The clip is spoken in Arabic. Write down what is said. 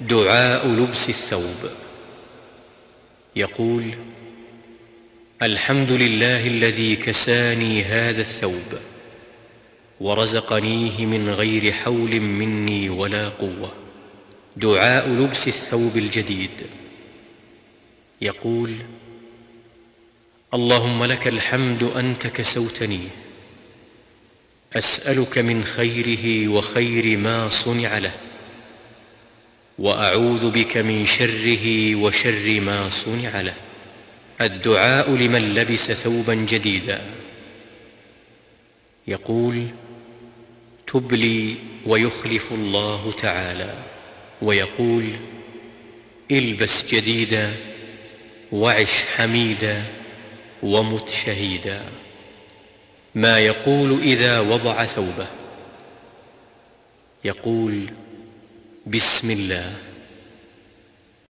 دعاء لبس الثوب. يقول الحمد لله الذي كساني هذا الثوب ورزقنيه من غير حول مني ولا قوة. دعاء لبس الثوب الجديد. يقول اللهم لك الحمد أنت كسوتني. أسألك من خيره وخير ما صنع له. وأعوذ بك من شره وشر ما صنع له. الدعاء لمن لبس ثوبا جديدا. يقول تبلي ويخلف الله تعالى. ويقول البس جديدا وعش حميدا ومت شهيدا. ما يقول إذا وضع ثوبه. يقول بسم الله.